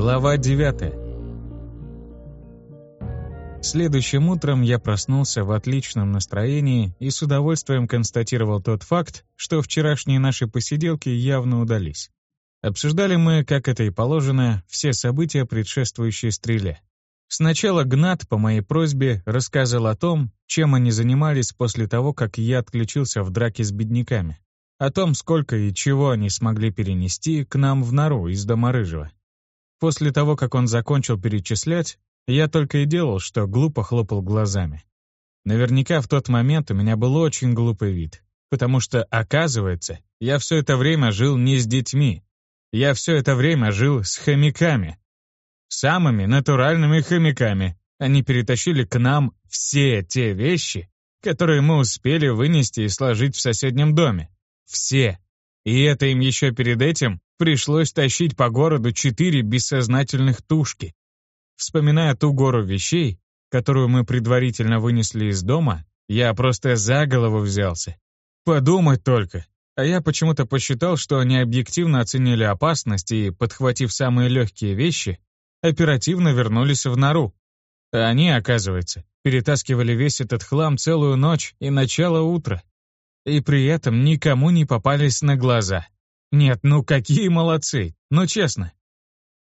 Глава 9 Следующим утром я проснулся в отличном настроении и с удовольствием констатировал тот факт, что вчерашние наши посиделки явно удались. Обсуждали мы, как это и положено, все события, предшествующие стреле. Сначала Гнат, по моей просьбе, рассказал о том, чем они занимались после того, как я отключился в драке с бедняками. О том, сколько и чего они смогли перенести к нам в нору из дома Рыжего. После того, как он закончил перечислять, я только и делал, что глупо хлопал глазами. Наверняка в тот момент у меня был очень глупый вид, потому что, оказывается, я все это время жил не с детьми, я все это время жил с хомяками. Самыми натуральными хомяками. Они перетащили к нам все те вещи, которые мы успели вынести и сложить в соседнем доме. Все. И это им еще перед этим пришлось тащить по городу четыре бессознательных тушки. Вспоминая ту гору вещей, которую мы предварительно вынесли из дома, я просто за голову взялся. Подумать только, а я почему-то посчитал, что они объективно оценили опасность и, подхватив самые легкие вещи, оперативно вернулись в нору. А они, оказывается, перетаскивали весь этот хлам целую ночь и начало утра. И при этом никому не попались на глаза. Нет, ну какие молодцы, ну честно.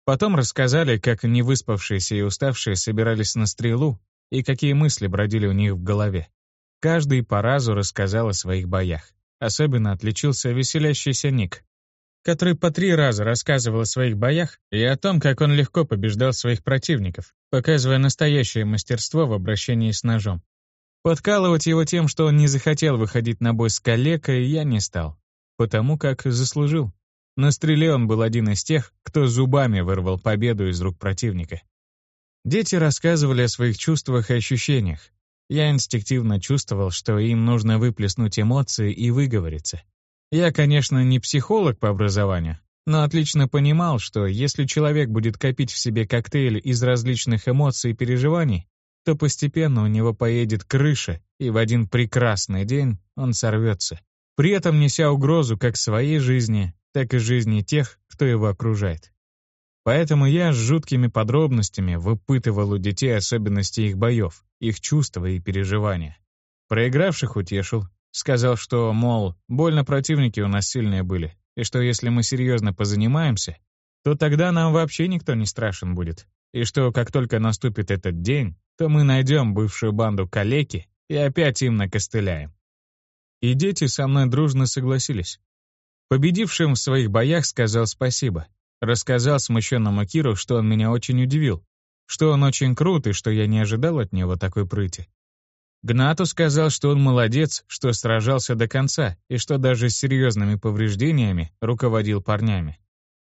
Потом рассказали, как невыспавшиеся и уставшие собирались на стрелу и какие мысли бродили у них в голове. Каждый по разу рассказал о своих боях. Особенно отличился веселящийся Ник, который по три раза рассказывал о своих боях и о том, как он легко побеждал своих противников, показывая настоящее мастерство в обращении с ножом. Подкалывать его тем, что он не захотел выходить на бой с калекой, я не стал, потому как заслужил. На стреле он был один из тех, кто зубами вырвал победу из рук противника. Дети рассказывали о своих чувствах и ощущениях, я инстинктивно чувствовал, что им нужно выплеснуть эмоции и выговориться. Я, конечно, не психолог по образованию, но отлично понимал, что если человек будет копить в себе коктейль из различных эмоций и переживаний, то постепенно у него поедет крыша, и в один прекрасный день он сорвется, при этом неся угрозу как своей жизни, так и жизни тех, кто его окружает. Поэтому я с жуткими подробностями выпытывал у детей особенности их боев, их чувства и переживания. Проигравших утешил, сказал, что, мол, больно противники у нас сильные были, и что если мы серьезно позанимаемся, то тогда нам вообще никто не страшен будет, и что как только наступит этот день, то мы найдем бывшую банду калеки и опять им накостыляем. И дети со мной дружно согласились. Победившим в своих боях сказал спасибо, Рассказал смущенному Киру, что он меня очень удивил, что он очень крут и что я не ожидал от него такой прыти. Гнату сказал, что он молодец, что сражался до конца и что даже с серьезными повреждениями руководил парнями.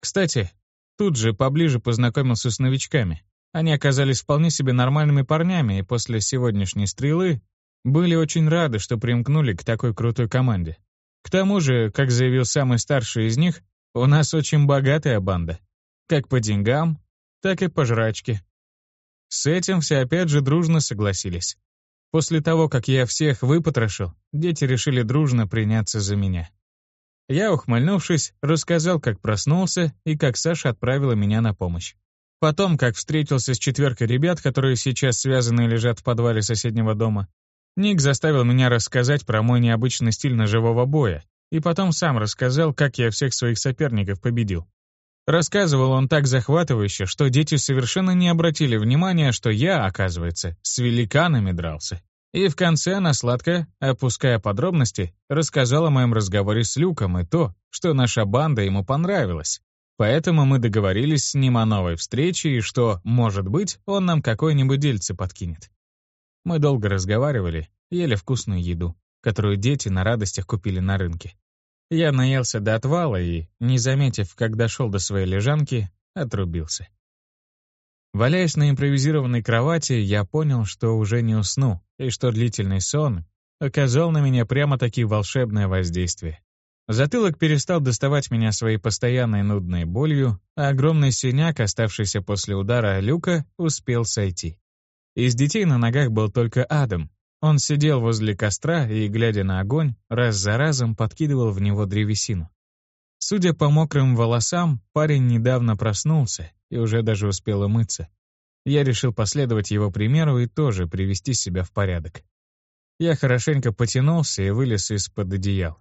Кстати, тут же поближе познакомился с новичками. Они оказались вполне себе нормальными парнями и после сегодняшней стрелы были очень рады, что примкнули к такой крутой команде. К тому же, как заявил самый старший из них, у нас очень богатая банда. Как по деньгам, так и по жрачке. С этим все опять же дружно согласились. После того, как я всех выпотрошил, дети решили дружно приняться за меня. Я, ухмыльнувшись, рассказал, как проснулся и как Саша отправила меня на помощь. Потом, как встретился с четверкой ребят, которые сейчас связаны и лежат в подвале соседнего дома, Ник заставил меня рассказать про мой необычный стиль ножевого боя и потом сам рассказал, как я всех своих соперников победил. Рассказывал он так захватывающе, что дети совершенно не обратили внимания, что я, оказывается, с великанами дрался. И в конце она сладко, опуская подробности, рассказала о моем разговоре с Люком и то, что наша банда ему понравилась. Поэтому мы договорились с ним о новой встрече и что, может быть, он нам какое-нибудь дельце подкинет. Мы долго разговаривали, ели вкусную еду которую дети на радостях купили на рынке. Я наелся до отвала и, не заметив, как дошел до своей лежанки, отрубился. Валяясь на импровизированной кровати, я понял, что уже не усну, и что длительный сон оказал на меня прямо-таки волшебное воздействие. Затылок перестал доставать меня своей постоянной нудной болью, а огромный синяк, оставшийся после удара люка, успел сойти. Из детей на ногах был только Адам, он сидел возле костра и, глядя на огонь, раз за разом подкидывал в него древесину. Судя по мокрым волосам, парень недавно проснулся и уже даже успел умыться. Я решил последовать его примеру и тоже привести себя в порядок. Я хорошенько потянулся и вылез из-под одеял.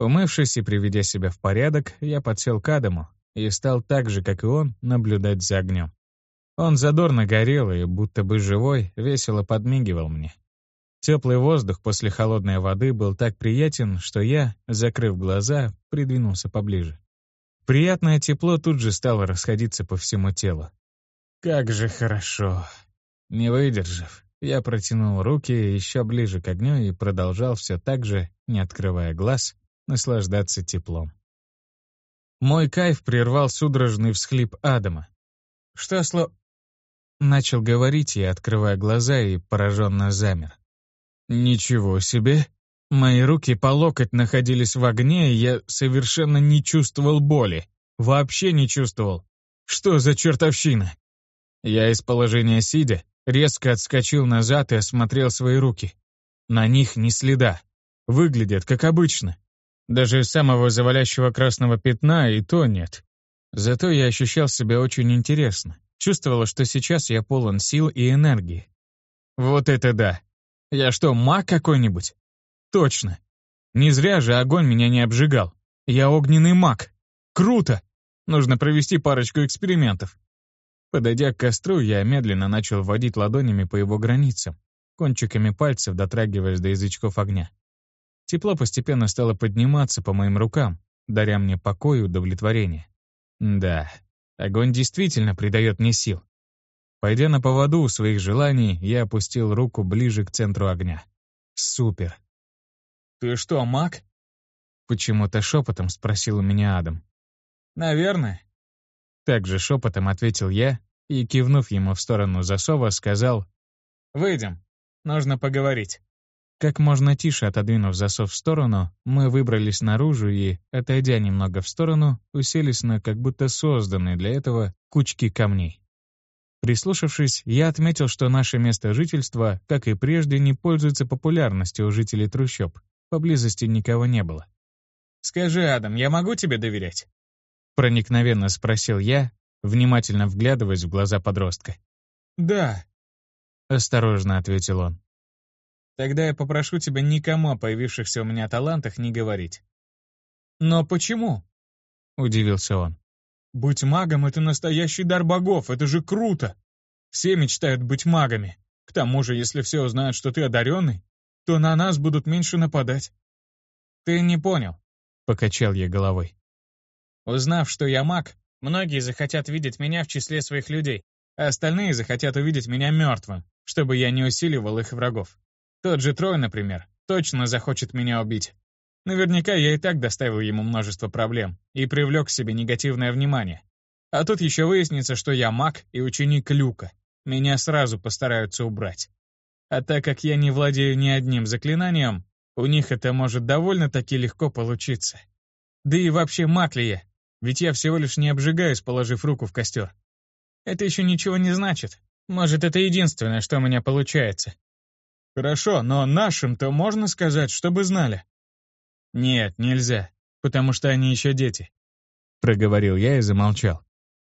Умывшись и приведя себя в порядок, я подсел к Адаму и стал так же, как и он, наблюдать за огнем. Он задорно горел и, будто бы живой, весело подмигивал мне. Теплый воздух после холодной воды был так приятен, что я, закрыв глаза, придвинулся поближе. Приятное тепло тут же стало расходиться по всему телу. Как же хорошо. Не выдержав, я протянул руки еще ближе к огню и продолжал все так же, не открывая глаз, наслаждаться теплом. Мой кайф прервал судорожный всхлип Адама. «Что сло...» Начал говорить я, открывая глаза, и пораженно замер. Ничего себе. Мои руки по локоть находились в огне, и я совершенно не чувствовал боли. Вообще не чувствовал. Что за чертовщина? Я из положения сидя резко отскочил назад и осмотрел свои руки. На них ни следа. Выглядят как обычно. Даже самого завалящего красного пятна и то нет. Зато я ощущал себя очень интересно. Чувствовала, что сейчас я полон сил и энергии. Вот это да! Я что, маг какой-нибудь? Точно. Не зря же огонь меня не обжигал. Я огненный маг. Круто! Нужно провести парочку экспериментов. Подойдя к костру, я медленно начал водить ладонями по его границам, кончиками пальцев дотрагиваясь до язычков огня. Тепло постепенно стало подниматься по моим рукам, даря мне покой и удовлетворение. Да, огонь действительно придает мне сил. Пойдя на поводу у своих желаний, я опустил руку ближе к центру огня. Супер. «Ты что, маг?» Почему-то шепотом спросил у меня Адам. «Наверное». Также шепотом ответил я и, кивнув ему в сторону засова, сказал «Выйдем, нужно поговорить». Как можно тише отодвинув засов в сторону, мы выбрались наружу и, отойдя немного в сторону, уселись на как будто созданные для этого кучки камней. Прислушавшись, я отметил, что наше место жительства, как и прежде, не пользуется популярностью у жителей трущоб. Поблизости никого не было. «Скажи, Адам, я могу тебе доверять?» Проникновенно спросил я, внимательно вглядываясь в глаза подростка. «Да», — осторожно ответил он. «Тогда я попрошу тебя никому о появившихся у меня талантах не говорить». «Но почему?» — удивился он. Быть магом — это настоящий дар богов, это же круто! Все мечтают быть магами. К тому же, если все узнают, что ты одаренный, то на нас будут меньше нападать. Ты не понял, — покачал я головой. Узнав, что я маг, многие захотят видеть меня в числе своих людей, а остальные захотят увидеть меня мертвым, чтобы я не усиливал их врагов. Тот же Трой, например, точно захочет меня убить. Наверняка я и так доставил ему множество проблем и привлек к себе негативное внимание. А тут еще выяснится, что я маг и ученик Люка. Меня сразу постараются убрать. А так как я не владею ни одним заклинанием, у них это может довольно-таки легко получиться. Да и вообще маг ли я? Ведь я всего лишь не обжигаюсь, положив руку в костер. Это еще ничего не значит. Может, это единственное, что у меня получается. Хорошо, но нашим-то можно сказать, чтобы знали. «Нет, нельзя, потому что они еще дети», — проговорил я и замолчал.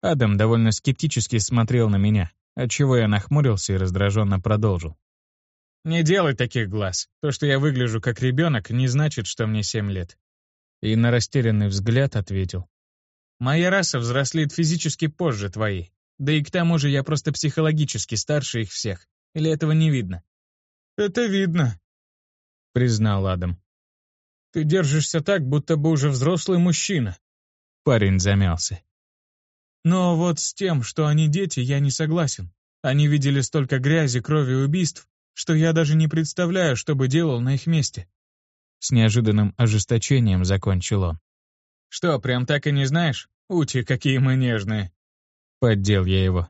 Адам довольно скептически смотрел на меня, отчего я нахмурился и раздраженно продолжил. «Не делай таких глаз. То, что я выгляжу как ребенок, не значит, что мне семь лет». И на растерянный взгляд ответил. «Моя раса взрослеет физически позже твоей. Да и к тому же я просто психологически старше их всех. Или этого не видно?» «Это видно», — признал Адам. Ты держишься так, будто бы уже взрослый мужчина. Парень замялся. Но вот с тем, что они дети, я не согласен. Они видели столько грязи, крови и убийств, что я даже не представляю, что бы делал на их месте. С неожиданным ожесточением закончил он. «Что, прям так и не знаешь? Ути, какие мы нежные!» Поддел я его.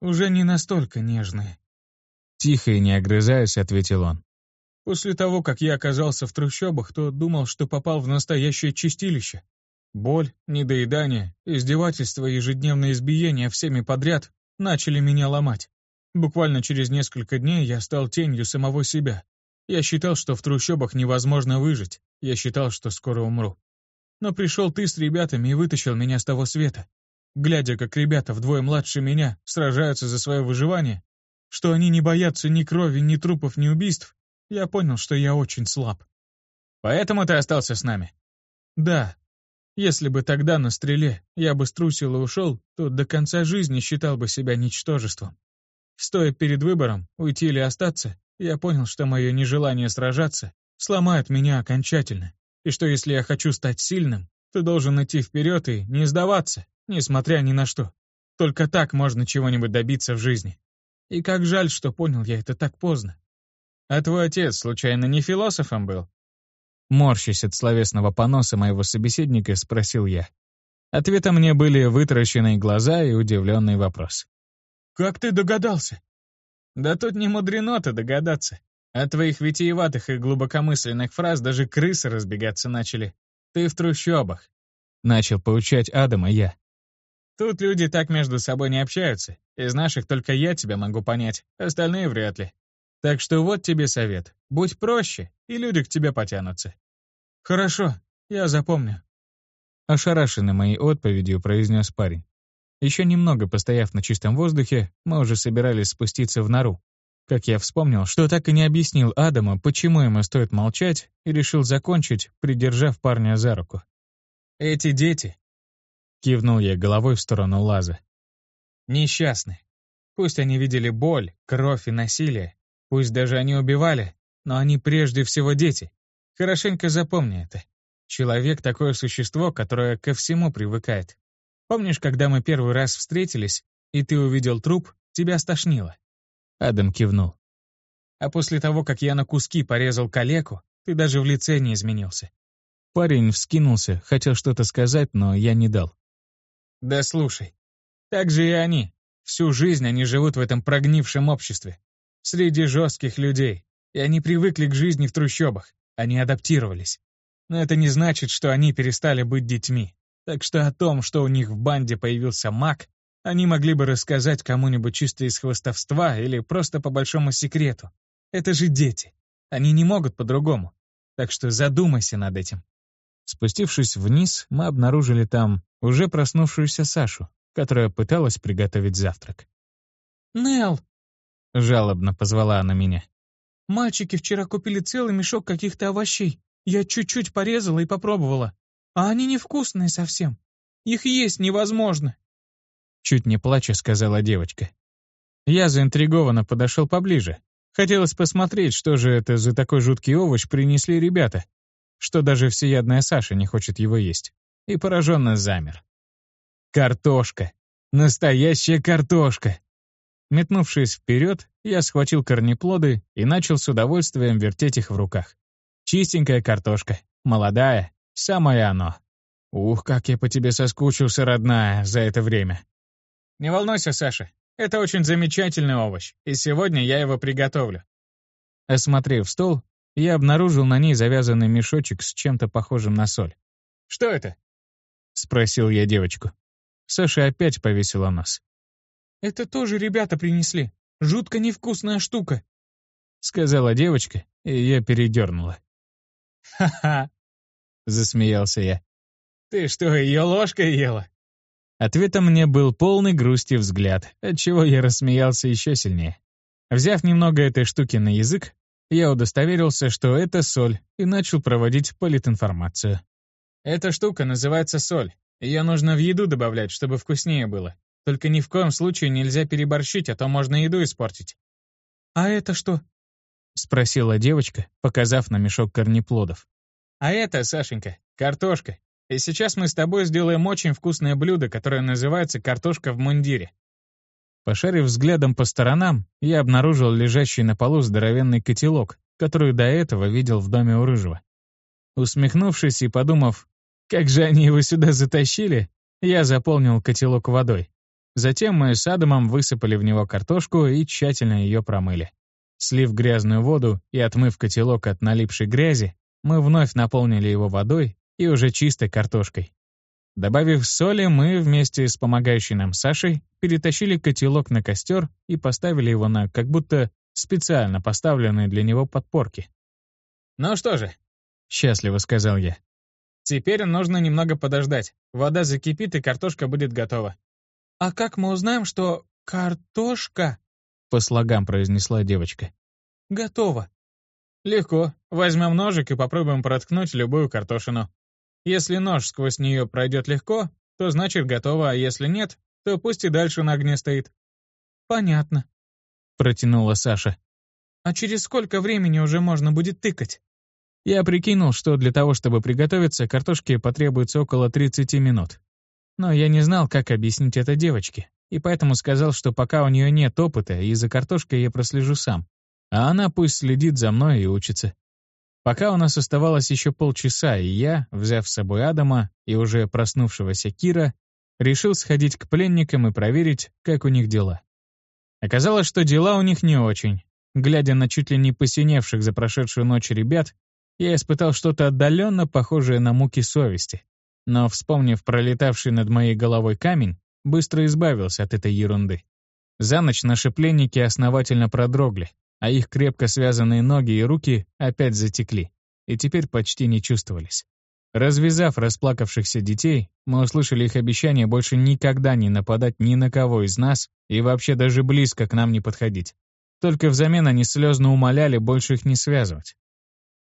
«Уже не настолько нежные». Тихо и не огрызаясь, ответил он. После того, как я оказался в трущобах, то думал, что попал в настоящее чистилище. Боль, недоедание, издевательство и ежедневное избиение всеми подряд начали меня ломать. Буквально через несколько дней я стал тенью самого себя. Я считал, что в трущобах невозможно выжить. Я считал, что скоро умру. Но пришел ты с ребятами и вытащил меня с того света. Глядя, как ребята вдвое младше меня сражаются за свое выживание, что они не боятся ни крови, ни трупов, ни убийств, я понял, что я очень слаб. Поэтому ты остался с нами? Да. Если бы тогда на стреле я бы струсил и ушел, то до конца жизни считал бы себя ничтожеством. Стоя перед выбором, уйти или остаться, я понял, что мое нежелание сражаться сломает меня окончательно, и что если я хочу стать сильным, то должен идти вперед и не сдаваться, несмотря ни на что. Только так можно чего-нибудь добиться в жизни. И как жаль, что понял я это так поздно. А твой отец, случайно, не философом был? Морщась от словесного поноса моего собеседника, спросил я. Ответом мне были вытаращенные глаза и удивленный вопрос. «Как ты догадался?» «Да тут не мудрено-то догадаться. От твоих витиеватых и глубокомысленных фраз даже крысы разбегаться начали. Ты в трущобах». Начал поучать Адама я. Тут люди так между собой не общаются. Из наших только я тебя могу понять, остальные вряд ли. Так что вот тебе совет. Будь проще, и люди к тебе потянутся. Хорошо, я запомню. Ошарашенный моей отповедью произнес парень. Еще немного постояв на чистом воздухе, мы уже собирались спуститься в нору. Как я вспомнил, что так и не объяснил Адаму, почему ему стоит молчать, и решил закончить, придержав парня за руку. «Эти дети Кивнул я головой в сторону Лаза. Несчастны. Пусть они видели боль, кровь и насилие, пусть даже они убивали, но они прежде всего дети. Хорошенько запомни это. Человек — такое существо, которое ко всему привыкает. Помнишь, когда мы первый раз встретились, и ты увидел труп, тебя стошнило?» Адам кивнул. «А после того, как я на куски порезал калеку, ты даже в лице не изменился». Парень вскинулся, хотел что-то сказать, но я не дал. Да слушай, так же и они. Всю жизнь они живут в этом прогнившем обществе. Среди жестких людей. И они привыкли к жизни в трущобах. Они адаптировались. Но это не значит, что они перестали быть детьми. Так что о том, что у них в банде появился маг, они могли бы рассказать кому-нибудь чисто из хвостовства или просто по большому секрету. Это же дети. Они не могут по-другому. Так что задумайся над этим. Спустившись вниз, мы обнаружили там уже проснувшуюся Сашу, которая пыталась приготовить завтрак. «Нелл!» — жалобно позвала она меня. «Мальчики вчера купили целый мешок каких-то овощей. Я чуть-чуть порезала и попробовала. А они невкусные совсем. Их есть невозможно!» Чуть не плача сказала девочка. Я заинтригованно подошел поближе. Хотелось посмотреть, что же это за такой жуткий овощ принесли ребята, что даже всеядная Саша не хочет его есть, и пораженно замер. Картошка. Настоящая картошка. Метнувшись вперед, я схватил корнеплоды и начал с удовольствием вертеть их в руках. Чистенькая картошка, молодая, самое оно. Ух, как я по тебе соскучился, родная, за это время. Не волнуйся, Саша, это очень замечательный овощ, и сегодня я его приготовлю. Осмотрев стол, я обнаружил на ней завязанный мешочек с чем-то похожим на соль. «Что это?» — спросил я девочку. Саша опять повесила нос. «Это тоже ребята принесли. Жутко невкусная штука», — сказала девочка, и я передернула. «Ха-ха!» — засмеялся я. «Ты что, ее ложкой ела?» Ответом мне был полный грусти взгляд, отчего я рассмеялся еще сильнее. Взяв немного этой штуки на язык, я удостоверился, что это соль, и начал проводить политинформацию. Эта штука называется соль. Ее нужно в еду добавлять, чтобы вкуснее было. Только ни в коем случае нельзя переборщить, а то можно еду испортить. «А это что?» — спросила девочка, показав на мешок корнеплодов. «А это, Сашенька, картошка. И сейчас мы с тобой сделаем очень вкусное блюдо, которое называется картошка в мундире. Пошарив взглядом по сторонам, я обнаружил лежащий на полу здоровенный котелок, который до этого видел в доме у Рыжего. Усмехнувшись и подумав, как же они его сюда затащили, я заполнил котелок водой. Затем мы с Адамом высыпали в него картошку и тщательно ее промыли. Слив грязную воду и отмыв котелок от налипшей грязи, мы вновь наполнили его водой и уже чистой картошкой. Добавив соли, мы вместе с помогающей нам Сашей перетащили котелок на костер и поставили его на как будто специально поставленные для него подпорки. «Ну что же», — счастливо сказал я, Теперь нужно немного подождать. Вода закипит, и картошка будет готова. «А как мы узнаем, что картошка?» По слогам произнесла девочка. «Готово». «Легко. Возьмем ножик и попробуем проткнуть любую картошину. Если нож сквозь нее пройдет легко, то значит готово, а если нет, то пусть и дальше на огне стоит». «Понятно», — протянула Саша. «А через сколько времени уже можно будет тыкать?» Я прикинул, что для того, чтобы приготовиться, картошке потребуется около 30 минут. Но я не знал, как объяснить это девочке, и поэтому сказал, что пока у нее нет опыта, и за картошкой я прослежу сам, а она пусть следит за мной и учится. Пока у нас оставалось еще полчаса, и я, взяв с собой Адама и уже проснувшегося Кира, решил сходить к пленникам и проверить, как у них дела. Оказалось, что дела у них не очень. Глядя на чуть ли не посиневших за прошедшую ночь ребят, я испытал что-то отдаленно похожее на муки совести. Но, вспомнив пролетавший над моей головой камень, быстро избавился от этой ерунды. За ночь наши пленники основательно продрогли, а их крепко связанные ноги и руки опять затекли и теперь почти не чувствовались. Развязав расплакавшихся детей, мы услышали их обещание больше никогда не нападать ни на кого из нас и вообще даже близко к нам не подходить. Только взамен они слезно умоляли больше их не связывать.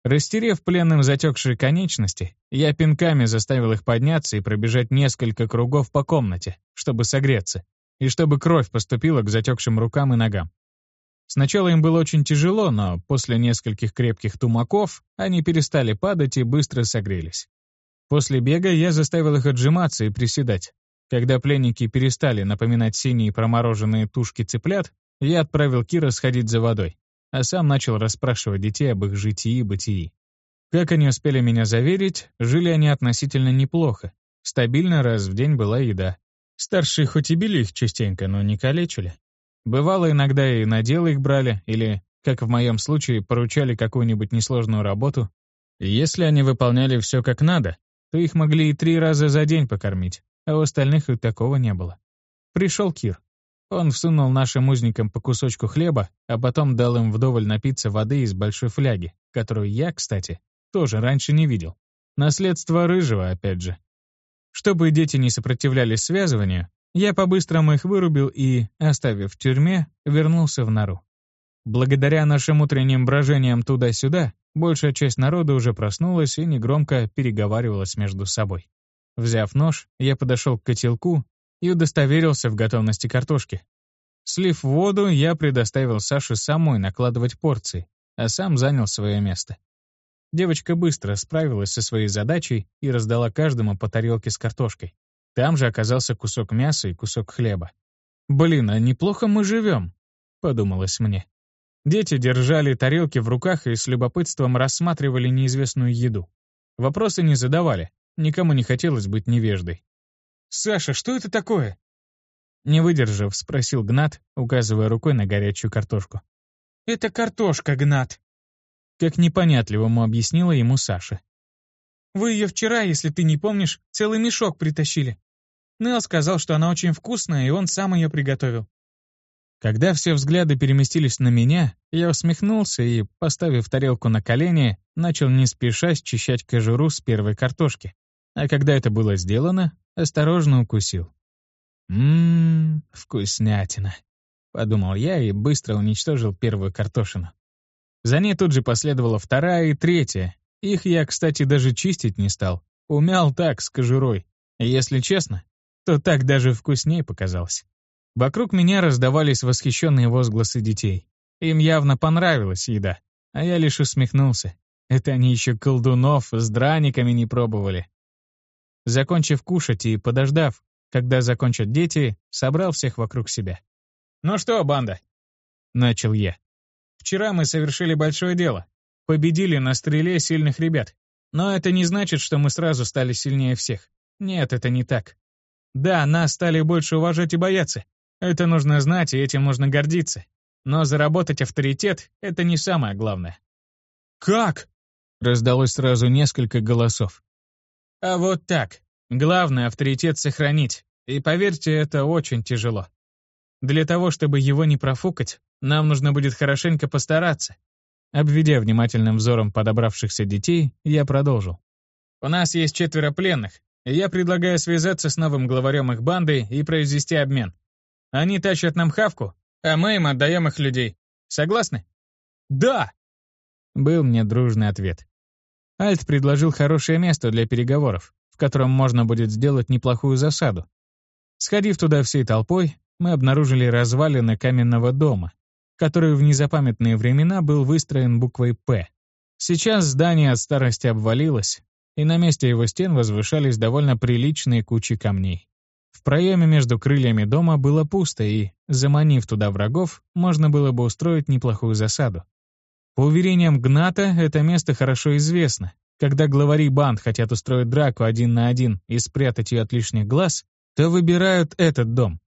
Растерев пленным затекшие конечности, я пинками заставил их подняться и пробежать несколько кругов по комнате, чтобы согреться, и чтобы кровь поступила к затекшим рукам и ногам. Сначала им было очень тяжело, но после нескольких крепких тумаков они перестали падать и быстро согрелись. После бега я заставил их отжиматься и приседать. Когда пленники перестали напоминать синие промороженные тушки цыплят, я отправил Кира сходить за водой а сам начал расспрашивать детей об их житии и бытии. Как они успели меня заверить, жили они относительно неплохо. Стабильно раз в день была еда. Старшие хоть и били их частенько, но не калечили. Бывало, иногда и на дело их брали, или, как в моем случае, поручали какую-нибудь несложную работу. И если они выполняли все как надо, то их могли и три раза за день покормить, а у остальных и такого не было. Пришел Кир. Он всунул нашим узникам по кусочку хлеба, а потом дал им вдоволь напиться воды из большой фляги, которую я, кстати, тоже раньше не видел. Наследство рыжего, опять же. Чтобы дети не сопротивлялись связыванию, я по-быстрому их вырубил и, оставив в тюрьме, вернулся в нору. Благодаря нашим утренним брожениям туда-сюда, большая часть народа уже проснулась и негромко переговаривалась между собой. Взяв нож, я подошел к котелку и удостоверился в готовности картошки. Слив воду, я предоставил Саше самой накладывать порции, а сам занял свое место. Девочка быстро справилась со своей задачей и раздала каждому по тарелке с картошкой. Там же оказался кусок мяса и кусок хлеба. «Блин, а неплохо мы живем», — подумалось мне. Дети держали тарелки в руках и с любопытством рассматривали неизвестную еду. Вопросы не задавали, никому не хотелось быть невеждой. «Саша, что это такое?» Не выдержав, спросил Гнат, указывая рукой на горячую картошку. «Это картошка, Гнат», — как непонятливому объяснила ему Саша. «Вы ее вчера, если ты не помнишь, целый мешок притащили. Нел сказал, что она очень вкусная, и он сам ее приготовил». Когда все взгляды переместились на меня, я усмехнулся и, поставив тарелку на колени, начал не спеша счищать кожуру с первой картошки. А когда это было сделано, осторожно укусил. «Ммм, вкуснятина», — подумал я и быстро уничтожил первую картошину. За ней тут же последовала вторая и третья. Их я, кстати, даже чистить не стал. Умял так, с кожурой. Если честно, то так даже вкуснее показалось. Вокруг меня раздавались восхищенные возгласы детей. Им явно понравилась еда, а я лишь усмехнулся. Это они еще колдунов с драниками не пробовали. Закончив кушать и подождав, когда закончат дети, собрал всех вокруг себя. «Ну что, банда?» — начал я. «Вчера мы совершили большое дело. Победили на стреле сильных ребят. Но это не значит, что мы сразу стали сильнее всех. Нет, это не так. Да, нас стали больше уважать и бояться. Это нужно знать, и этим нужно гордиться. Но заработать авторитет — это не самое главное». «Как?» — раздалось сразу несколько голосов. А вот так. Главное — авторитет сохранить. И поверьте, это очень тяжело. Для того, чтобы его не профукать, нам нужно будет хорошенько постараться. Обведя внимательным взором подобравшихся детей, я продолжил. У нас есть четверо пленных, я предлагаю связаться с новым главарем их банды и произвести обмен. Они тащат нам хавку, а мы им отдаем их людей. Согласны? Да! Был мне дружный ответ. Альт предложил хорошее место для переговоров, в котором можно будет сделать неплохую засаду. Сходив туда всей толпой, мы обнаружили развалины каменного дома, который в незапамятные времена был выстроен буквой «П». Сейчас здание от старости обвалилось, и на месте его стен возвышались довольно приличные кучи камней. В проеме между крыльями дома было пусто, и, заманив туда врагов, можно было бы устроить неплохую засаду. По уверениям Гната, это место хорошо известно. Когда главари банд хотят устроить драку один на один и спрятать ее от лишних глаз, то выбирают этот дом.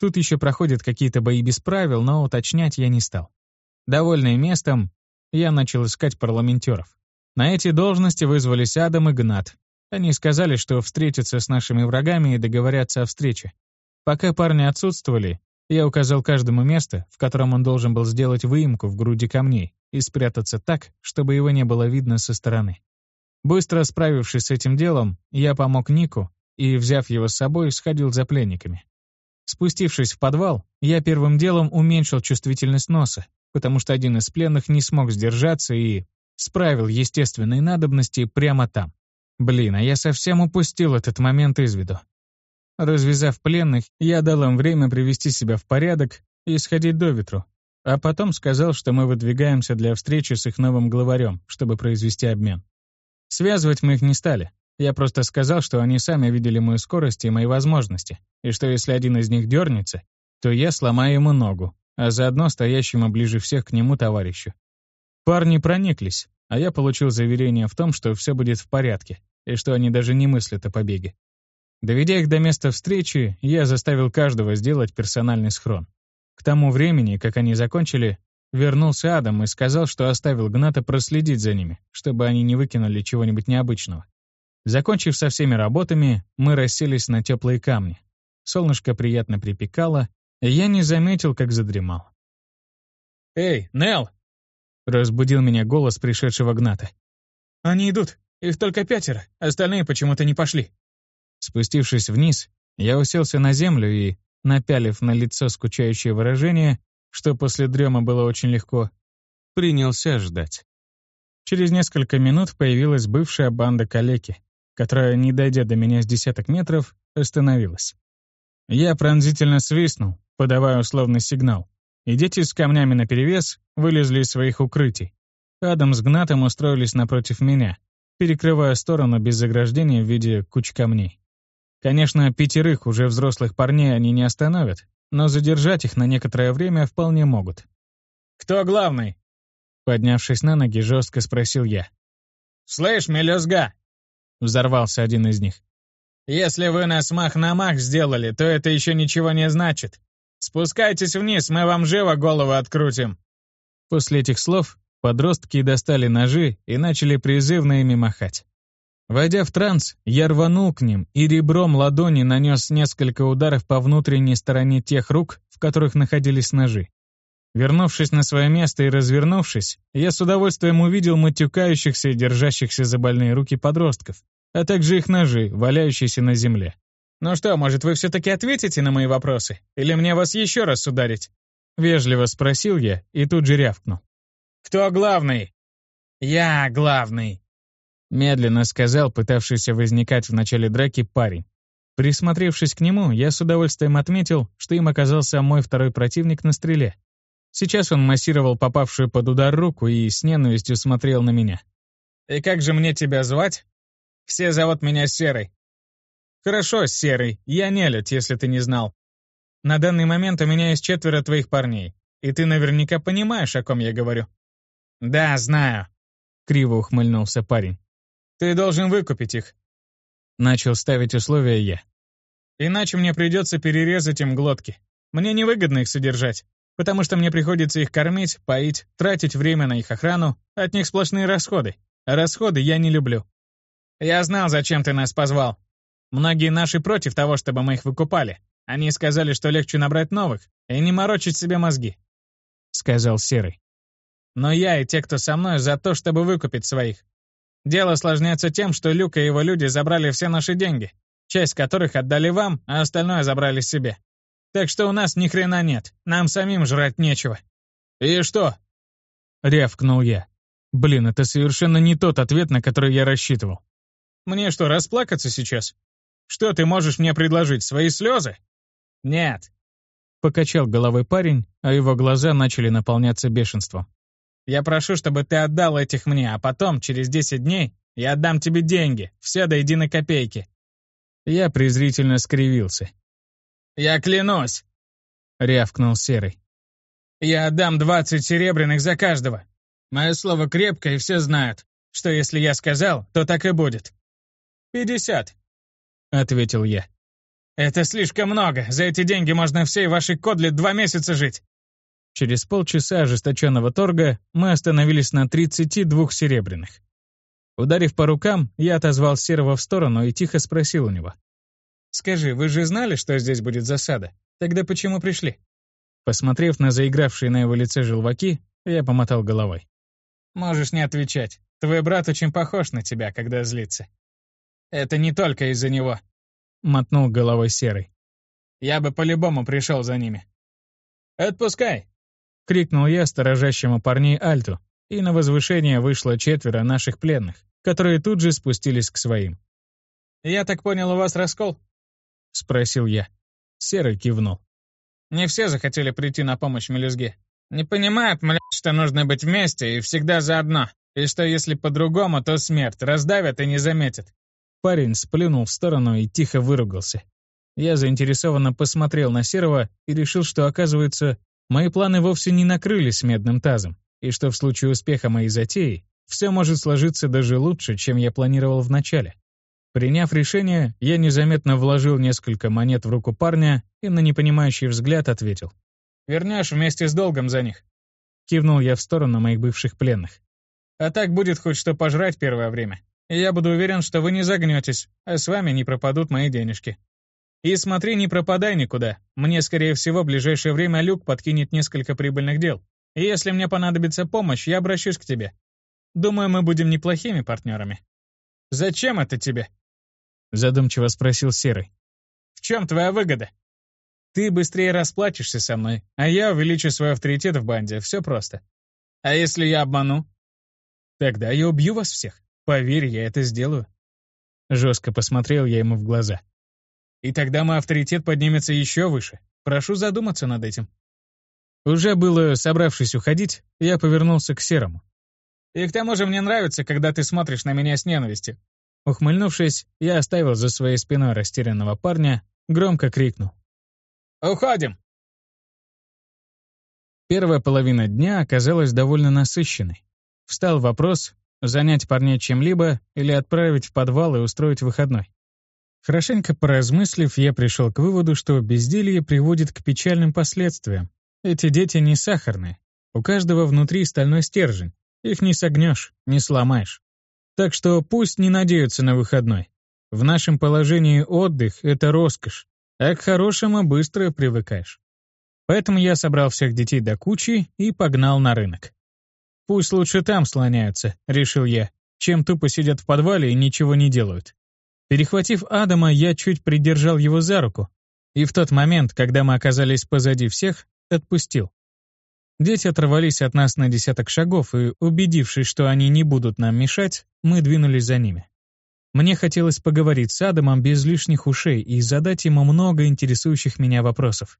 Тут еще проходят какие-то бои без правил, но уточнять я не стал. Довольный местом, я начал искать парламентеров. На эти должности вызвались Адам и Гнат, они сказали, что встретятся с нашими врагами и договорятся о встрече. Пока парни отсутствовали, я указал каждому место, в котором он должен был сделать выемку в груди камней и спрятаться так, чтобы его не было видно со стороны. Быстро справившись с этим делом, я помог Нику и, взяв его с собой, сходил за пленниками. Спустившись в подвал, я первым делом уменьшил чувствительность носа, потому что один из пленных не смог сдержаться и справил естественные надобности прямо там. Блин, а я совсем упустил этот момент из виду. Развязав пленных, я дал им время привести себя в порядок и сходить до ветру, а потом сказал, что мы выдвигаемся для встречи с их новым главарем, чтобы произвести обмен. Связывать мы их не стали. Я просто сказал, что они сами видели мою скорость и мои возможности, и что если один из них дернется, то я сломаю ему ногу, а заодно стоящему ближе всех к нему товарищу. Парни прониклись, а я получил заверение в том, что все будет в порядке, и что они даже не мыслят о побеге. Доведя их до места встречи, я заставил каждого сделать персональный схрон. К тому времени, как они закончили, вернулся Адам и сказал, что оставил Гната проследить за ними, чтобы они не выкинули чего-нибудь необычного. Закончив со всеми работами, мы расселись на теплые камни. Солнышко приятно припекало, и я не заметил, как задремал. «Эй, Нел!» — разбудил меня голос пришедшего Гната. «Они идут!» Их только пятеро, остальные почему-то не пошли. Спустившись вниз, я уселся на землю и, напялив на лицо скучающее выражение, что после дрема было очень легко, принялся ждать. Через несколько минут появилась бывшая банда калеки, которая, не дойдя до меня с десяток метров, остановилась. Я пронзительно свистнул, подавая условный сигнал, и дети с камнями наперевес вылезли из своих укрытий. Адам с Гнатом устроились напротив меня, перекрывая сторону без заграждения в виде куч камней. Конечно, пятерых уже взрослых парней они не остановят, но задержать их на некоторое время вполне могут. «Кто главный?» Поднявшись на ноги, жестко спросил я. «Слышь, мелюзга!» Взорвался один из них. «Если вы нас мах на мах сделали, то это еще ничего не значит. Спускайтесь вниз, мы вам живо голову открутим!» После этих слов Подростки достали ножи и начали призывно ими махать. Войдя в транс, я рванул к ним и ребром ладони нанес несколько ударов по внутренней стороне тех рук, в которых находились ножи. Вернувшись на свое место и развернувшись, я с удовольствием увидел матюкающихся и держащихся за больные руки подростков, а также их ножи, валяющиеся на земле. «Ну что, может, вы все-таки ответите на мои вопросы? Или мне вас еще раз ударить?» Вежливо спросил я и тут же рявкнул. «Кто главный?» «Я главный», — медленно сказал пытавшийся возникать в начале драки парень. Присмотревшись к нему, я с удовольствием отметил, что им оказался мой второй противник на стреле. Сейчас он массировал попавшую под удар руку и с ненавистью смотрел на меня. «И как же мне тебя звать?» «Все зовут меня Серый». «Хорошо, Серый, я нелюдь, если ты не знал. На данный момент у меня есть четверо твоих парней, и ты наверняка понимаешь, о ком я говорю». «Да, знаю», — криво ухмыльнулся парень. «Ты должен выкупить их». Начал ставить условия я. «Иначе мне придется перерезать им глотки. Мне невыгодно их содержать, потому что мне приходится их кормить, поить, тратить время на их охрану, от них сплошные расходы. А расходы я не люблю. Я знал, зачем ты нас позвал. Многие наши против того, чтобы мы их выкупали. Они сказали, что легче набрать новых и не морочить себе мозги», — сказал Серый. Но я и те, кто со мной, за то, чтобы выкупить своих. Дело сложняется тем, что Люк и его люди забрали все наши деньги, часть которых отдали вам, а остальное забрали себе. Так что у нас ни хрена нет, нам самим жрать нечего». «И что?» — рявкнул я. Блин, это совершенно не тот ответ, на который я рассчитывал. «Мне что, расплакаться сейчас? Что ты можешь мне предложить, свои слезы?» «Нет», — покачал головой парень, а его глаза начали наполняться бешенством. «Я прошу, чтобы ты отдал этих мне, а потом, через 10 дней, я отдам тебе деньги, все до единой копейки». Я презрительно скривился. «Я клянусь!» — рявкнул Серый. «Я отдам 20 серебряных за каждого. Мое слово крепкое, и все знают, что если я сказал, то так и будет». «Пятьдесят», — ответил я. «Это слишком много. За эти деньги можно всей вашей кодле два месяца жить». Через полчаса ожесточенного торга мы остановились на 32 серебряных. Ударив по рукам, я отозвал Серого в сторону и тихо спросил у него. «Скажи, вы же знали, что здесь будет засада? Тогда почему пришли?» Посмотрев на заигравшие на его лице желваки, я помотал головой. «Можешь не отвечать. Твой брат очень похож на тебя, когда злится. Это не только из-за него», — мотнул головой Серый. «Я бы по-любому пришел за ними». «Отпускай!» — крикнул я сторожащему парней Альту, и на возвышение вышло четверо наших пленных, которые тут же спустились к своим. «Я так понял, у вас раскол?» — спросил я. Серый кивнул. «Не все захотели прийти на помощь мелюзге. Не понимают, млядь, что нужно быть вместе и всегда заодно, и что если по-другому, то смерть, раздавят и не заметят». Парень сплюнул в сторону и тихо выругался. Я заинтересованно посмотрел на Серого и решил, что, оказывается, мои планы вовсе не накрылись медным тазом, и что в случае успеха моей затеи все может сложиться даже лучше, чем я планировал вначале. Приняв решение, я незаметно вложил несколько монет в руку парня и на непонимающий взгляд ответил. «Вернешь вместе с долгом за них». Кивнул я в сторону моих бывших пленных. «А так будет хоть что пожрать первое время. И я буду уверен, что вы не загнетесь, а с вами не пропадут мои денежки. И смотри, не пропадай никуда. Мне, скорее всего, в ближайшее время Люк подкинет несколько прибыльных дел. И если мне понадобится помощь, я обращусь к тебе. Думаю, мы будем неплохими партнерами. Зачем это тебе?» Задумчиво спросил Серый. «В чем твоя выгода?» «Ты быстрее расплатишься со мной, а я увеличу свой авторитет в банде, все просто. А если я обману?» «Тогда я убью вас всех. Поверь, я это сделаю». Жестко посмотрел я ему в глаза. «И тогда мой авторитет поднимется еще выше. Прошу задуматься над этим». Уже было, собравшись уходить, я повернулся к Серому. «И к тому же мне нравится, когда ты смотришь на меня с ненавистью. Ухмыльнувшись, я оставил за своей спиной растерянного парня, громко крикнул. «Уходим!» Первая половина дня оказалась довольно насыщенной. Встал вопрос, занять парней чем-либо или отправить в подвал и устроить выходной. Хорошенько поразмыслив, я пришел к выводу, что безделье приводит к печальным последствиям. Эти дети не сахарные. У каждого внутри стальной стержень. Их не согнешь, не сломаешь. Так что пусть не надеются на выходной. В нашем положении отдых — это роскошь, а к хорошему быстро привыкаешь. Поэтому я собрал всех детей до кучи и погнал на рынок. «Пусть лучше там слоняются», — решил я, чем тупо сидят в подвале и ничего не делают. Перехватив Адама, я чуть придержал его за руку, и в тот момент, когда мы оказались позади всех, отпустил. Дети оторвались от нас на десяток шагов, и, убедившись, что они не будут нам мешать, мы двинулись за ними. Мне хотелось поговорить с Адамом без лишних ушей и задать ему много интересующих меня вопросов.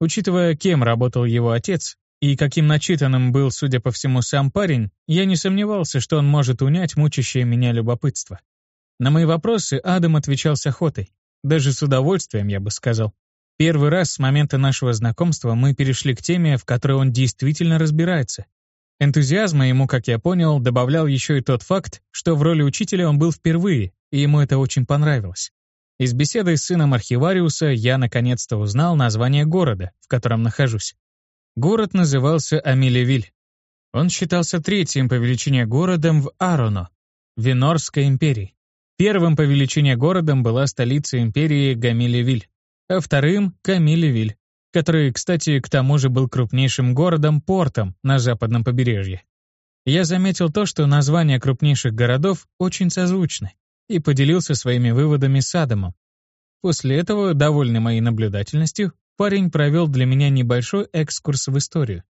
Учитывая, кем работал его отец, и каким начитанным был, судя по всему, сам парень, я не сомневался, что он может унять мучащее меня любопытство. На мои вопросы Адам отвечал с охотой. Даже с удовольствием, я бы сказал. Первый раз с момента нашего знакомства мы перешли к теме, в которой он действительно разбирается. Энтузиазма ему, как я понял, добавлял еще и тот факт, что в роли учителя он был впервые, и ему это очень понравилось. Из беседы с сыном архивариуса я наконец-то узнал название города, в котором нахожусь. Город назывался Амилевиль. Он считался третьим по величине городом в Ароно, Венорской империи. Первым по величине городом была столица империи Гамилевиль а вторым — Камилевиль, который, кстати, к тому же был крупнейшим городом-портом на западном побережье. Я заметил то, что названия крупнейших городов очень созвучны, и поделился своими выводами с Адамом. После этого, довольный моей наблюдательностью, парень провел для меня небольшой экскурс в историю.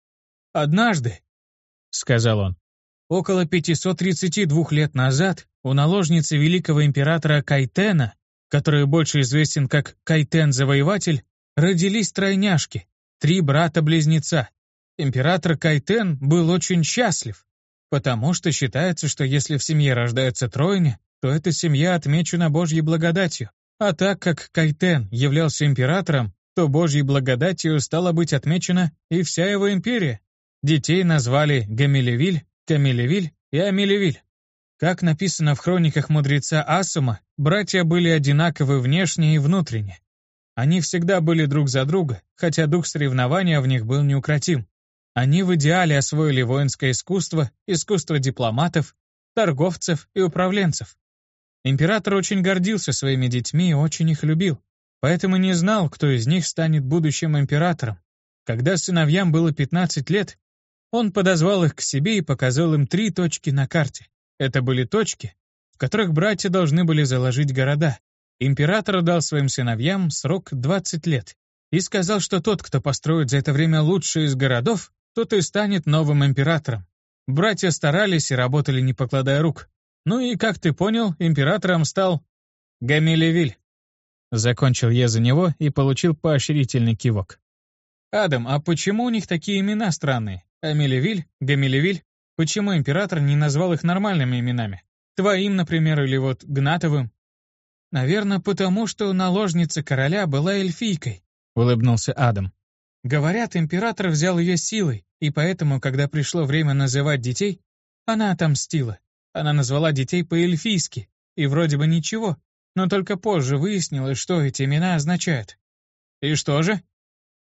«Однажды», — сказал он, — «около 532 лет назад у наложницы великого императора Кайтена, который больше известен как Кайтен-завоеватель, родились тройняшки, три брата-близнеца. Император Кайтен был очень счастлив, потому что считается, что если в семье рождается тройня, то эта семья отмечена Божьей благодатью. А так как Кайтен являлся императором, то Божьей благодатью стала быть отмечена и вся его империя. Детей назвали Гамилевиль, Камилевиль и Амилевиль. Как написано в хрониках мудреца Асума, братья были одинаковы внешне и внутренне. Они всегда были друг за друга, хотя дух соревнования в них был неукротим. Они в идеале освоили воинское искусство, искусство дипломатов, торговцев и управленцев. Император очень гордился своими детьми и очень их любил, поэтому не знал, кто из них станет будущим императором. Когда сыновьям было 15 лет, он подозвал их к себе и показал им три точки на карте. Это были точки, в которых братья должны были заложить города. Император дал своим сыновьям срок 20 лет и сказал, что тот, кто построит за это время лучший из городов, тот и станет новым императором. Братья старались и работали, не покладая рук. Ну и, как ты понял, императором стал Гамилевиль. Закончил я за него и получил поощрительный кивок. «Адам, а почему у них такие имена странные? Амелевиль, Гамилевиль? Почему император не назвал их нормальными именами? Твоим, например, или вот Гнатовым?» «Наверное, потому что наложница короля была эльфийкой», — улыбнулся Адам. «Говорят, император взял ее силой, и поэтому, когда пришло время называть детей, она отомстила. Она назвала детей по-эльфийски, и вроде бы ничего, но только позже выяснилось, что эти имена означают. «И что же?»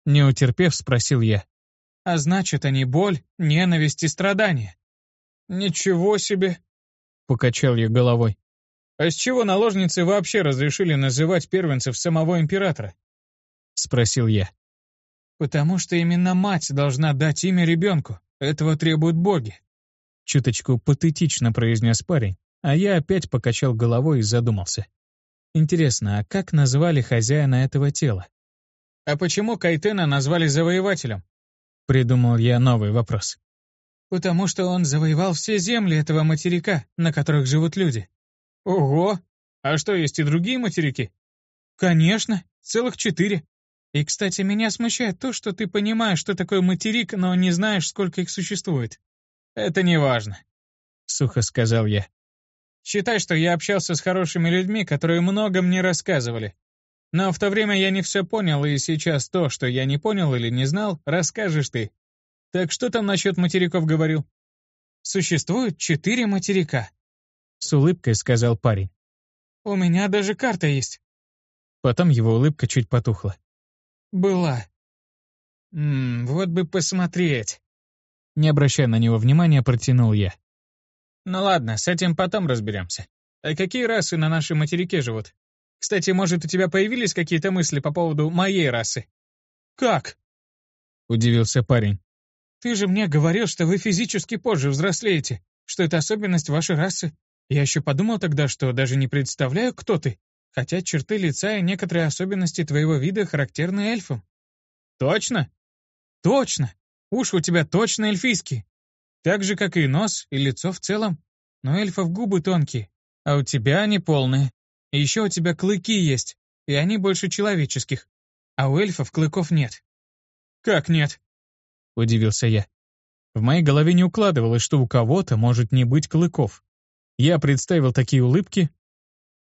Не утерпев, спросил я. «А значит, они боль, ненависть и страдания». «Ничего себе!» — покачал я головой. «А с чего наложницы вообще разрешили называть первенцев самого императора?» — спросил я. «Потому что именно мать должна дать имя ребенку. Этого требуют боги», — чуточку патетично произнес парень, а я опять покачал головой и задумался. Интересно, а как назвали хозяина этого тела? «А почему Кайтена назвали завоевателем?» Придумал я новый вопрос. «Потому что он завоевал все земли этого материка, на которых живут люди». «Ого! А что, есть и другие материки?» «Конечно, целых четыре. И, кстати, меня смущает то, что ты понимаешь, что такое материк, но не знаешь, сколько их существует. Это не важно, сухо сказал я. Считай, что я общался с хорошими людьми, которые много мне рассказывали. Но в то время я не все понял, и сейчас то, что я не понял или не знал, расскажешь ты. Так что там насчет материков говорил? Существует четыре материка. С улыбкой сказал парень. У меня даже карта есть. Потом его улыбка чуть потухла. Была. Ммм, вот бы посмотреть. Не обращая на него внимания, протянул я. Ну ладно, с этим потом разберемся. А какие расы на нашем материке живут? Кстати, может, у тебя появились какие-то мысли по поводу моей расы? Как? Удивился парень. Ты же мне говорил, что вы физически позже взрослеете, что это особенность вашей расы. Я еще подумал тогда, что даже не представляю, кто ты хотя черты лица и некоторые особенности твоего вида характерны эльфам. Точно? Точно! Уши у тебя точно эльфийские. Так же, как и нос и лицо в целом. Но эльфов губы тонкие, а у тебя они полные. И еще у тебя клыки есть, и они больше человеческих. А у эльфов клыков нет. Как нет? Удивился я. В моей голове не укладывалось, что у кого-то может не быть клыков. Я представил такие улыбки,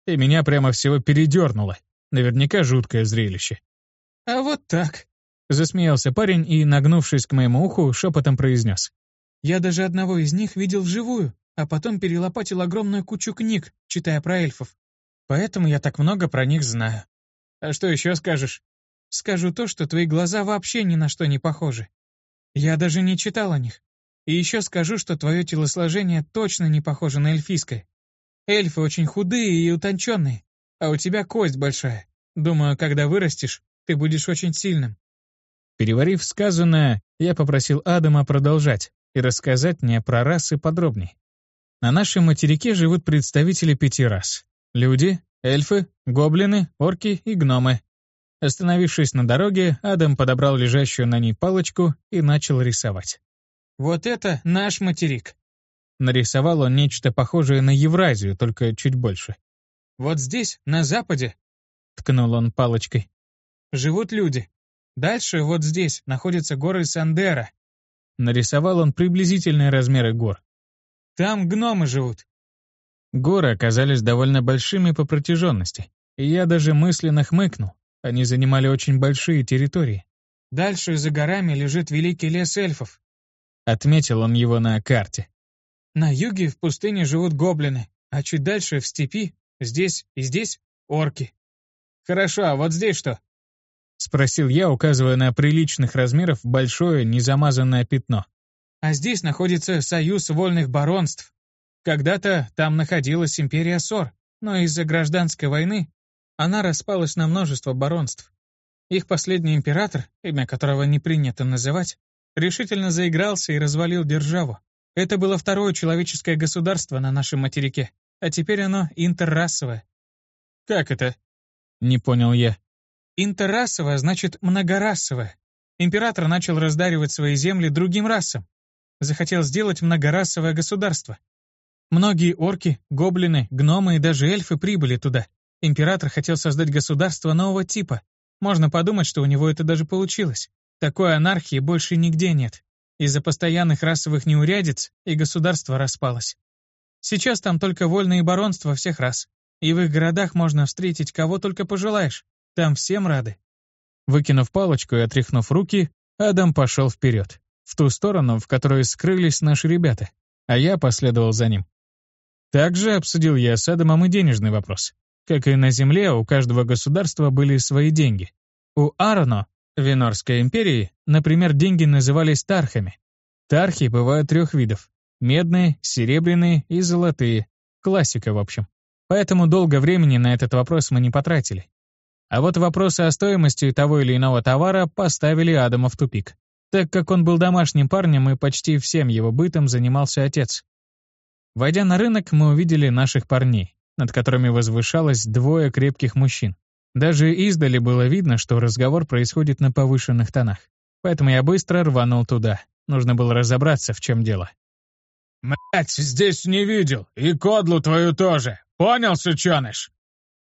и меня прямо всего передернуло. Наверняка жуткое зрелище. «А вот так», — засмеялся парень и, нагнувшись к моему уху, шепотом произнес. «Я даже одного из них видел вживую, а потом перелопатил огромную кучу книг, читая про эльфов. Поэтому я так много про них знаю. А что еще скажешь? Скажу то, что твои глаза вообще ни на что не похожи. Я даже не читал о них. И еще скажу, что твое телосложение точно не похоже на эльфийское. Эльфы очень худые и утонченные, а у тебя кость большая. Думаю, когда вырастешь, ты будешь очень сильным». Переварив сказанное, я попросил Адама продолжать, и рассказать мне про расы подробней. На нашем материке живут представители пяти рас. Люди, эльфы, гоблины, орки и гномы. Остановившись на дороге, Адам подобрал лежащую на ней палочку и начал рисовать. «Вот это наш материк». Нарисовал он нечто похожее на Евразию, только чуть больше. «Вот здесь, на западе», — ткнул он палочкой, — «живут люди. Дальше, вот здесь, находятся горы Сандера». Нарисовал он приблизительные размеры гор. «Там гномы живут». Горы оказались довольно большими по протяженности, и я даже мысленно хмыкнул. Они занимали очень большие территории. «Дальше за горами лежит великий лес эльфов», — отметил он его на карте. «На юге в пустыне живут гоблины, а чуть дальше в степи, здесь и здесь — орки». «Хорошо, а вот здесь что?» — спросил я, указывая на приличных размеров большое незамазанное пятно. «А здесь находится союз вольных баронств. Когда-то там находилась империя Сор, но из-за гражданской войны она распалась на множество баронств. Их последний император, имя которого не принято называть, решительно заигрался и развалил державу. Это было второе человеческое государство на нашем материке, а теперь оно интеррасовое. «Как это?» — не понял я. «Интеррасовое значит многорасовое. Император начал раздаривать свои земли другим расам. Захотел сделать многорасовое государство. Многие орки, гоблины, гномы и даже эльфы прибыли туда, Император хотел создать государство нового типа. Можно подумать, что у него это даже получилось. Такой анархии больше нигде нет. Из-за постоянных расовых неурядиц и государство распалось. Сейчас там только вольные баронства всех рас. И в их городах можно встретить кого только пожелаешь. Там всем рады. Выкинув палочку и отряхнув руки, Адам пошел вперед, в ту сторону, в которой скрылись наши ребята, а я последовал за ним. Также обсудил я с Адамом и денежный вопрос. Как и на Земле, у каждого государства были свои деньги. У Арно, Венорской империи, например, деньги назывались тархами. Тархи бывают трех видов — медные, серебряные и золотые. Классика, в общем. Поэтому долго времени на этот вопрос мы не потратили. А вот вопросы о стоимости того или иного товара поставили Адама в тупик, так как он был домашним парнем и почти всем его бытом занимался отец. Войдя на рынок, мы увидели наших парней над которыми возвышалось двое крепких мужчин. Даже издали было видно, что разговор происходит на повышенных тонах. Поэтому я быстро рванул туда. Нужно было разобраться, в чем дело. «Мать, здесь не видел, и кодлу твою тоже. Понял, сученыш?»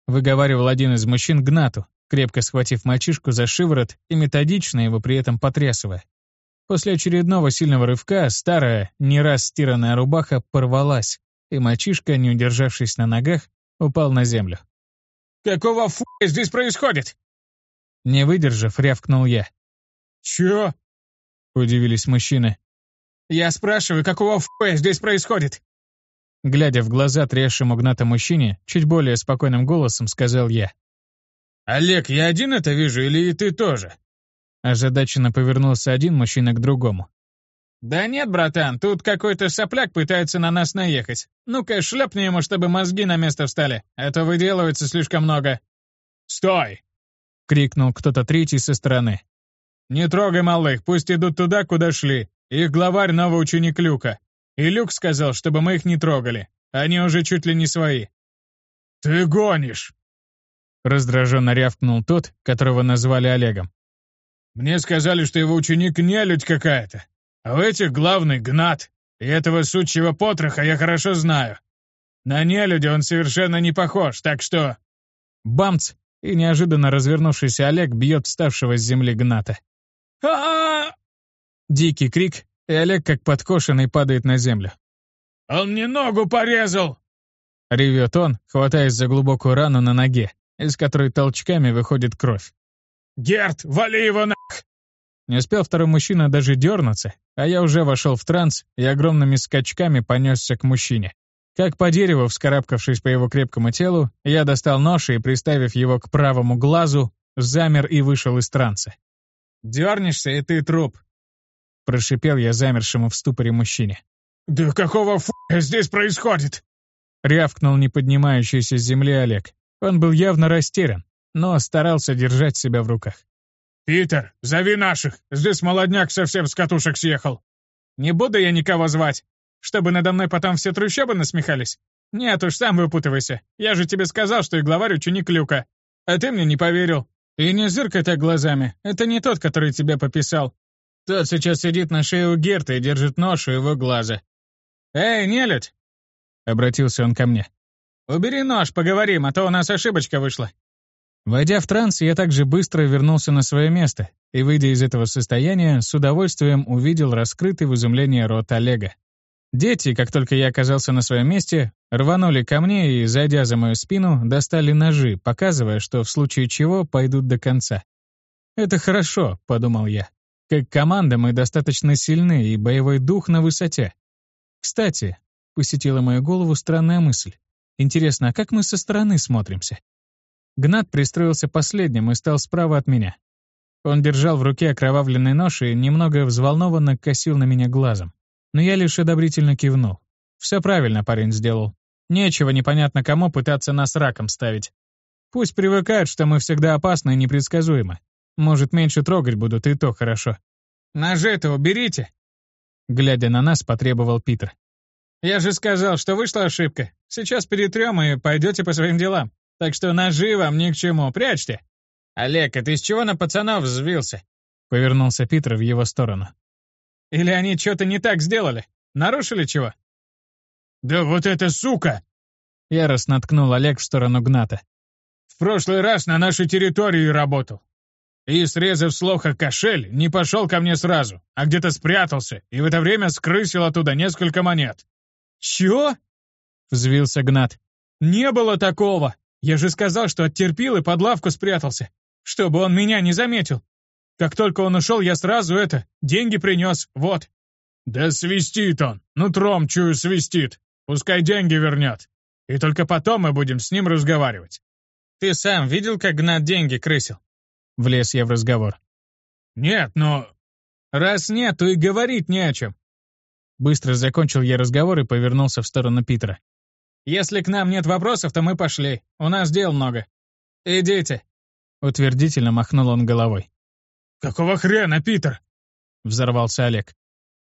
Выговаривал один из мужчин Гнату, крепко схватив мальчишку за шиворот и методично его при этом потрясывая. После очередного сильного рывка старая, не раз стиранная рубаха порвалась, и мальчишка, не удержавшись на ногах, упал на землю. «Какого фу*** здесь происходит?» Не выдержав, рявкнул я. «Чё?» — удивились мужчины. «Я спрашиваю, какого фу** здесь происходит?» Глядя в глаза трясшему гната мужчине, чуть более спокойным голосом сказал я. «Олег, я один это вижу или и ты тоже?» Ожадаченно повернулся один мужчина к другому. «Да нет, братан, тут какой-то сопляк пытается на нас наехать. Ну-ка, шлепни ему, чтобы мозги на место встали, а то выделывается слишком много». «Стой!» — крикнул кто-то третий со стороны. «Не трогай малых, пусть идут туда, куда шли. Их главарь — новый ученик Люка. И Люк сказал, чтобы мы их не трогали. Они уже чуть ли не свои». «Ты гонишь!» Раздраженно рявкнул тот, которого назвали Олегом. «Мне сказали, что его ученик нелюдь какая-то. А у этих главный Гнат, и этого сучьего потроха я хорошо знаю. На нелюдя он совершенно не похож, так что...» Бамц! И неожиданно развернувшийся Олег бьет вставшего с земли Гната. а Дикий крик, и Олег как подкошенный падает на землю. «Он мне ногу порезал!» Ревет он, хватаясь за глубокую рану на ноге, из которой толчками выходит кровь. «Герт, вали его нах!» Не успел второй мужчина даже дернуться, а я уже вошел в транс и огромными скачками понесся к мужчине. Как по дереву, вскарабкавшись по его крепкому телу, я достал нож и, приставив его к правому глазу, замер и вышел из транса. «Дернешься, и ты труп», — прошипел я замершему в ступоре мужчине. «Да какого фу здесь происходит?» — рявкнул неподнимающийся с земли Олег. Он был явно растерян, но старался держать себя в руках. «Питер, зови наших! Здесь молодняк совсем с катушек съехал!» Не буду я никого звать, чтобы надо мной потом все трущобы насмехались. Нет уж, сам выпутывайся. Я же тебе сказал, что и главарь ученик Люка. А ты мне не поверил. И не зыркай так глазами. Это не тот, который тебя пописал. Тот сейчас сидит на шее у Герта и держит нож у его глаза. «Эй, нелюдь!» — обратился он ко мне. «Убери нож, поговорим, а то у нас ошибочка вышла». Войдя в транс, я также быстро вернулся на свое место и, выйдя из этого состояния, с удовольствием увидел раскрытый в изумлении рот Олега. Дети, как только я оказался на своем месте, рванули ко мне и, зайдя за мою спину, достали ножи, показывая, что в случае чего пойдут до конца. «Это хорошо», — подумал я. «Как команда мы достаточно сильны, и боевой дух на высоте. Кстати, посетила мою голову странная мысль. Интересно, а как мы со стороны смотримся? Гнат пристроился последним и стал справа от меня. Он держал в руке окровавленный нож и немного взволнованно косил на меня глазом. Но я лишь одобрительно кивнул. Все правильно парень сделал. Нечего непонятно кому пытаться нас раком ставить. Пусть привыкают, что мы всегда опасны и непредсказуемы. Может, меньше трогать будут, и то хорошо. «Ножи-то уберите!» Глядя на нас, потребовал Питер. «Я же сказал, что вышла ошибка. Сейчас перетрем и пойдете по своим делам. Так что ножи вам ни к чему, прячьте. Олег, а ты из чего на пацанов взвился? Повернулся Питер в его сторону. Или они что-то не так сделали? Нарушили чего? Да вот эта сука! Яростно ткнул Олег в сторону Гната. В прошлый раз на нашей территории работал. И, срезав с лоха кошель, не пошел ко мне сразу, а где-то спрятался, и в это время скрысил оттуда несколько монет. «Чё?» — взвился Гнат. «Не было такого! Я же сказал, что оттерпел и под лавку спрятался, чтобы он меня не заметил. Как только он ушел, я сразу это, деньги принес, вот». «Да свистит он, нутром чую свистит. Пускай деньги вернет. И только потом мы будем с ним разговаривать». «Ты сам видел, как Гнат деньги крысил?» Влез я в разговор. «Нет, но...» «Раз нет, то и говорить не о чем». Быстро закончил я разговор и повернулся в сторону Питера. Если к нам нет вопросов, то мы пошли. У нас дел много. Идите. Утвердительно махнул он головой. «Какого хрена, Питер?» Взорвался Олег.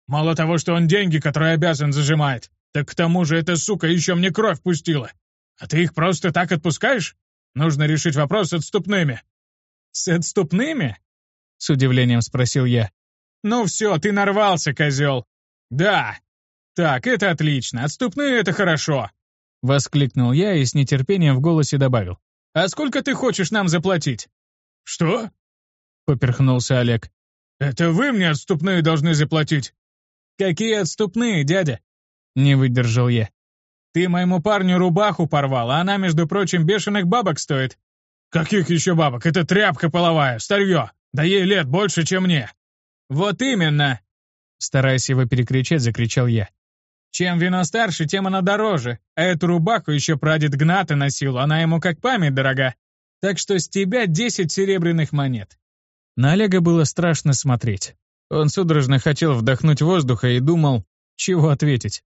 «Мало того, что он деньги, которые обязан, зажимает, так к тому же эта сука еще мне кровь пустила. А ты их просто так отпускаешь? Нужно решить вопрос с отступными». «С отступными?» С удивлением спросил я. «Ну все, ты нарвался, козел». «Да». «Так, это отлично. Отступные — это хорошо. Воскликнул я и с нетерпением в голосе добавил. «А сколько ты хочешь нам заплатить?» «Что?» — поперхнулся Олег. «Это вы мне отступные должны заплатить». «Какие отступные, дядя?» — не выдержал я. «Ты моему парню рубаху порвал, а она, между прочим, бешеных бабок стоит». «Каких еще бабок? Это тряпка половая, старье. Да ей лет больше, чем мне». «Вот именно!» Стараясь его перекричать, закричал я. Чем вино старше, тем оно дороже. А эту рубаху еще прадед Гната носил, она ему как память дорога. Так что с тебя 10 серебряных монет». На Олега было страшно смотреть. Он судорожно хотел вдохнуть воздуха и думал, чего ответить.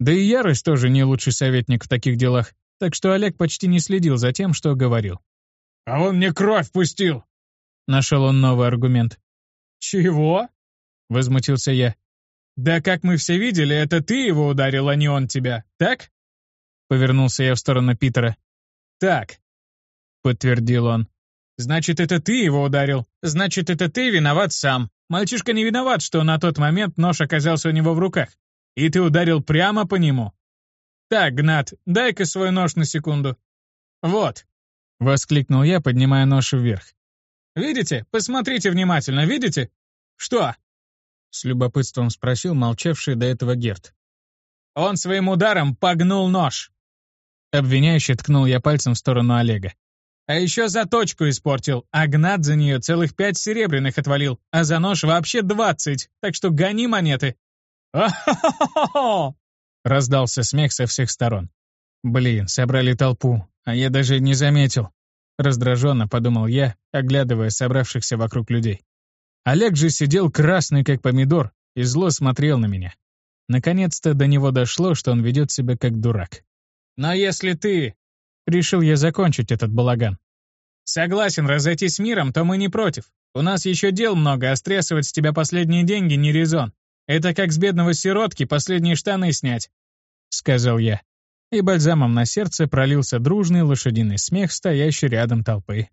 Да и ярость тоже не лучший советник в таких делах, так что Олег почти не следил за тем, что говорил. «А он мне кровь пустил!» Нашел он новый аргумент. «Чего?» — возмутился я. «Да как мы все видели, это ты его ударил, а не он тебя, так?» Повернулся я в сторону Питера. «Так», — подтвердил он. «Значит, это ты его ударил. Значит, это ты виноват сам. Мальчишка не виноват, что на тот момент нож оказался у него в руках. И ты ударил прямо по нему. Так, Гнат, дай-ка свой нож на секунду. Вот», — воскликнул я, поднимая нож вверх. «Видите? Посмотрите внимательно, видите? Что?» — с любопытством спросил молчавший до этого Герт. «Он своим ударом погнул нож!» Обвиняюще ткнул я пальцем в сторону Олега. «А еще заточку испортил, а Гнат за нее целых пять серебряных отвалил, а за нож вообще двадцать, так что гони монеты!» «А-ха-ха-ха-ха!» Раздался смех со всех сторон. «Блин, собрали толпу, а я даже не заметил!» Раздраженно подумал я, оглядывая собравшихся вокруг людей. Олег же сидел красный, как помидор, и зло смотрел на меня. Наконец-то до него дошло, что он ведет себя как дурак. «Но если ты...» Решил я закончить этот балаган. «Согласен разойтись миром, то мы не против. У нас еще дел много, а стрессовать с тебя последние деньги не резон. Это как с бедного сиротки последние штаны снять», — сказал я. И бальзамом на сердце пролился дружный лошадиный смех, стоящий рядом толпы.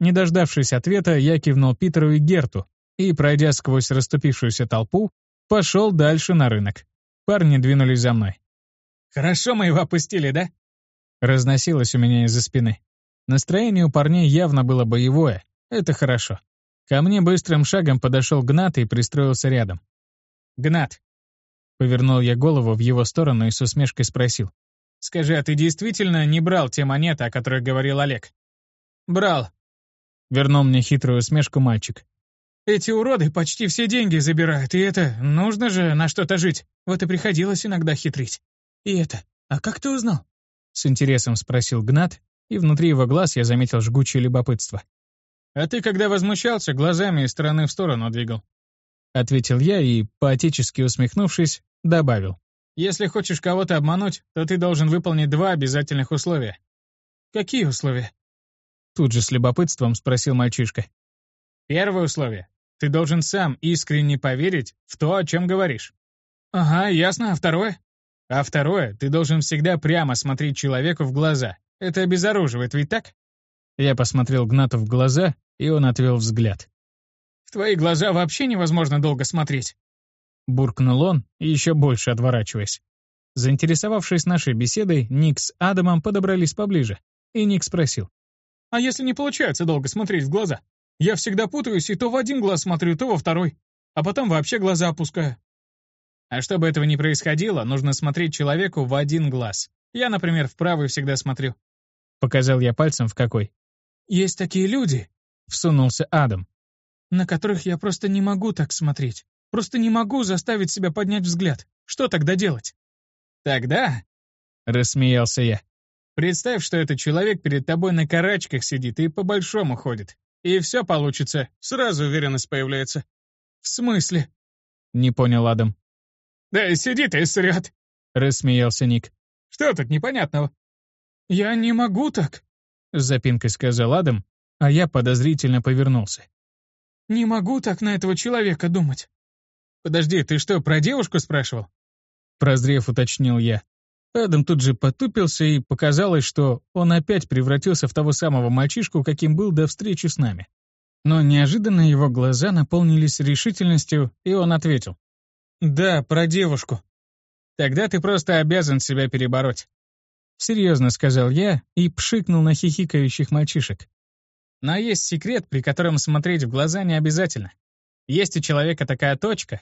Не дождавшись ответа, я кивнул Питеру и Герту и, пройдя сквозь расступившуюся толпу, пошел дальше на рынок. Парни двинулись за мной. «Хорошо мы его опустили, да?» Разносилось у меня из-за спины. Настроение у парней явно было боевое. Это хорошо. Ко мне быстрым шагом подошел Гнат и пристроился рядом. «Гнат!» Повернул я голову в его сторону и с усмешкой спросил. «Скажи, а ты действительно не брал те монеты, о которых говорил Олег?» «Брал», — вернул мне хитрую усмешку мальчик. «Эти уроды почти все деньги забирают, и это, нужно же на что-то жить. Вот и приходилось иногда хитрить. И это, а как ты узнал?» С интересом спросил Гнат, и внутри его глаз я заметил жгучее любопытство. «А ты, когда возмущался, глазами из стороны в сторону двигал», — ответил я и, поотечески усмехнувшись, добавил. «Если хочешь кого-то обмануть, то ты должен выполнить два обязательных условия». «Какие условия?» Тут же с любопытством спросил мальчишка. «Первое условие. Ты должен сам искренне поверить в то, о чем говоришь». «Ага, ясно. А второе?» «А второе, ты должен всегда прямо смотреть человеку в глаза. Это обезоруживает, ведь так?» Я посмотрел Гнату в глаза и он отвел взгляд. «В твои глаза вообще невозможно долго смотреть!» Буркнул он, еще больше отворачиваясь. Заинтересовавшись нашей беседой, Ник с Адамом подобрались поближе, и Ник спросил. «А если не получается долго смотреть в глаза? Я всегда путаюсь и то в один глаз смотрю, то во второй, а потом вообще глаза опускаю». А чтобы этого не происходило, нужно смотреть человеку в один глаз. Я, например, в правый всегда смотрю. Показал я пальцем в какой. «Есть такие люди», — всунулся Адам. «На которых я просто не могу так смотреть. Просто не могу заставить себя поднять взгляд. Что тогда делать?» «Тогда?» — рассмеялся я. «Представь, что этот человек перед тобой на карачках сидит и по-большому ходит. И все получится, сразу уверенность появляется». «В смысле?» — не понял Адам. «Да сидит и срет», — рассмеялся Ник. «Что тут непонятного?» «Я не могу так», — с запинкой сказал Адам а я подозрительно повернулся. «Не могу так на этого человека думать». «Подожди, ты что, про девушку спрашивал?» Прозрев, уточнил я. Адам тут же потупился, и показалось, что он опять превратился в того самого мальчишку, каким был до встречи с нами. Но неожиданно его глаза наполнились решительностью, и он ответил. «Да, про девушку. Тогда ты просто обязан себя перебороть». Серьезно сказал я и пшикнул на хихикающих мальчишек. Но есть секрет, при котором смотреть в глаза не обязательно. Есть у человека такая точка.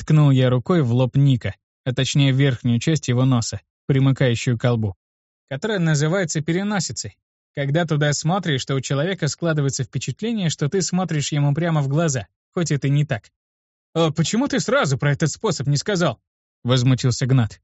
Ткнул я рукой в лоб Ника, а точнее верхнюю часть его носа, примыкающую к колбу, которая называется переносицей. Когда туда смотришь, то у человека складывается впечатление, что ты смотришь ему прямо в глаза, хоть это не так. «А почему ты сразу про этот способ не сказал?» — возмутился Гнат.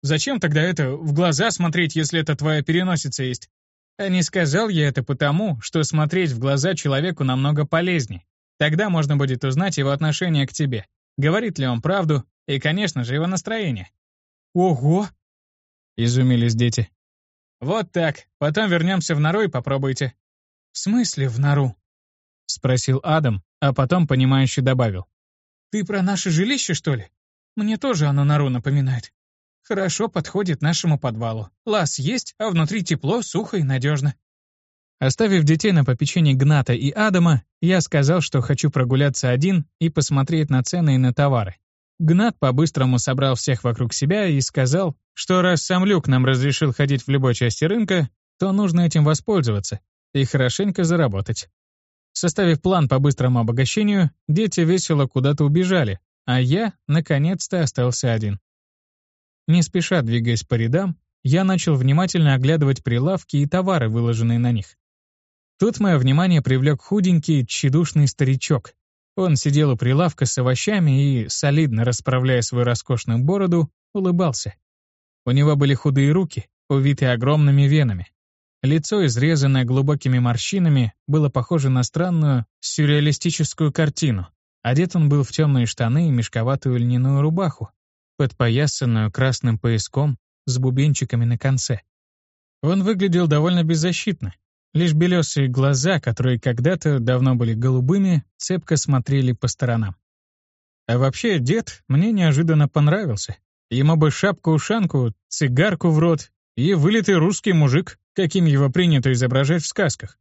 «Зачем тогда это в глаза смотреть, если это твоя переносица есть? А не сказал я это потому, что смотреть в глаза человеку намного полезнее. Тогда можно будет узнать его отношение к тебе. Говорит ли он правду и, конечно же, его настроение. «Ого!» — изумились дети. «Вот так. Потом вернемся в нору и попробуйте». «В смысле в нору?» — спросил Адам, а потом, понимающе добавил. «Ты про наше жилище, что ли? Мне тоже оно нору напоминает». Хорошо подходит нашему подвалу. Лаз есть, а внутри тепло, сухо и надежно. Оставив детей на попечении Гната и Адама, я сказал, что хочу прогуляться один и посмотреть на цены и на товары. Гнат по-быстрому собрал всех вокруг себя и сказал, что раз сам Люк нам разрешил ходить в любой части рынка, то нужно этим воспользоваться и хорошенько заработать. Составив план по быстрому обогащению, дети весело куда-то убежали, а я, наконец-то, остался один. Не спеша двигаясь по рядам, я начал внимательно оглядывать прилавки и товары, выложенные на них. Тут мое внимание привлек худенький, тщедушный старичок. Он сидел у прилавка с овощами и, солидно расправляя свою роскошную бороду, улыбался. У него были худые руки, увитые огромными венами. Лицо, изрезанное глубокими морщинами, было похоже на странную, сюрреалистическую картину. Одет он был в темные штаны и мешковатую льняную рубаху, подпоясанную красным пояском с бубенчиками на конце. Он выглядел довольно беззащитно. Лишь белесые глаза, которые когда-то давно были голубыми, цепко смотрели по сторонам. А вообще, дед мне неожиданно понравился. Ему бы шапку-ушанку, цигарку в рот и вылитый русский мужик, каким его принято изображать в сказках.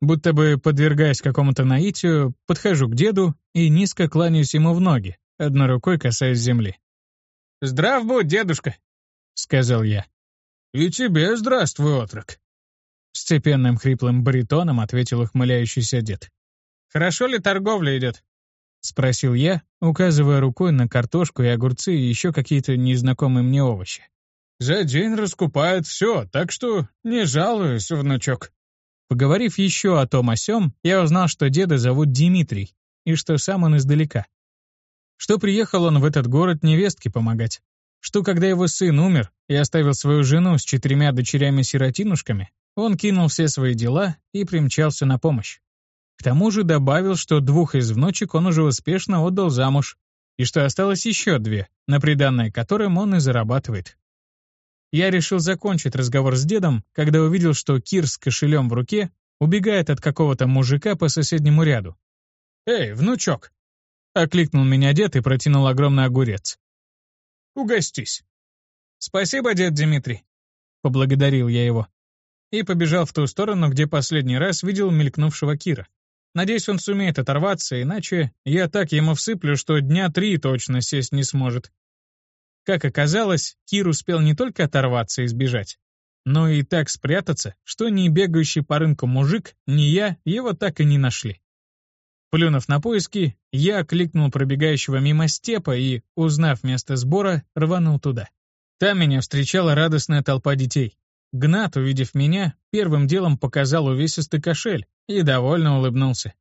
Будто бы, подвергаясь какому-то наитию, подхожу к деду и низко кланяюсь ему в ноги, одной рукой касаясь земли. «Здрав будь, дедушка!» — сказал я. «И тебе здравствуй, отрок!» Степенным хриплым баритоном ответил ухмыляющийся дед. «Хорошо ли торговля идет?» — спросил я, указывая рукой на картошку и огурцы и еще какие-то незнакомые мне овощи. «За день раскупает все, так что не жалуюсь, внучок». Поговорив еще о том о сём, я узнал, что деда зовут Дмитрий, и что сам он издалека. Что приехал он в этот город невестке помогать. Что когда его сын умер и оставил свою жену с четырьмя дочерями-сиротинушками, он кинул все свои дела и примчался на помощь. К тому же добавил, что двух из внучек он уже успешно отдал замуж, и что осталось еще две, на приданное которым он и зарабатывает. Я решил закончить разговор с дедом, когда увидел, что Кир с кошелем в руке убегает от какого-то мужика по соседнему ряду. «Эй, внучок!» — окликнул меня дед и протянул огромный огурец. «Угостись!» «Спасибо, дед Дмитрий!» — поблагодарил я его. И побежал в ту сторону, где последний раз видел мелькнувшего Кира. Надеюсь, он сумеет оторваться, иначе я так ему всыплю, что дня три точно сесть не сможет. Как оказалось, Кир успел не только оторваться и сбежать, но и так спрятаться, что ни бегающий по рынку мужик, ни я его так и не нашли. Плюнув на поиски, я окликнул пробегающего мимо степа и, узнав место сбора, рванул туда. Там меня встречала радостная толпа детей. Гнат, увидев меня, первым делом показал увесистый кошель и довольно улыбнулся.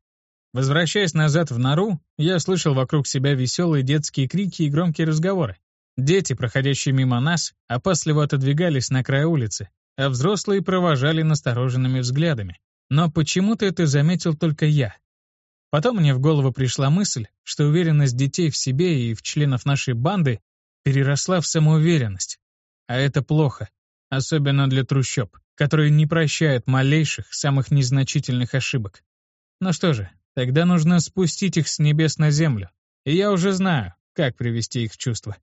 Возвращаясь назад в нору, я слышал вокруг себя веселые детские крики и громкие разговоры. Дети, проходящие мимо нас, опасливо отодвигались на край улицы, а взрослые провожали настороженными взглядами. Но почему-то это заметил только я. Потом мне в голову пришла мысль, что уверенность детей в себе и в членов нашей банды переросла в самоуверенность. А это плохо, особенно для трущоб, которые не прощают малейших, самых незначительных ошибок. Ну что же, тогда нужно спустить их с небес на землю, и я уже знаю, как привести их в чувство.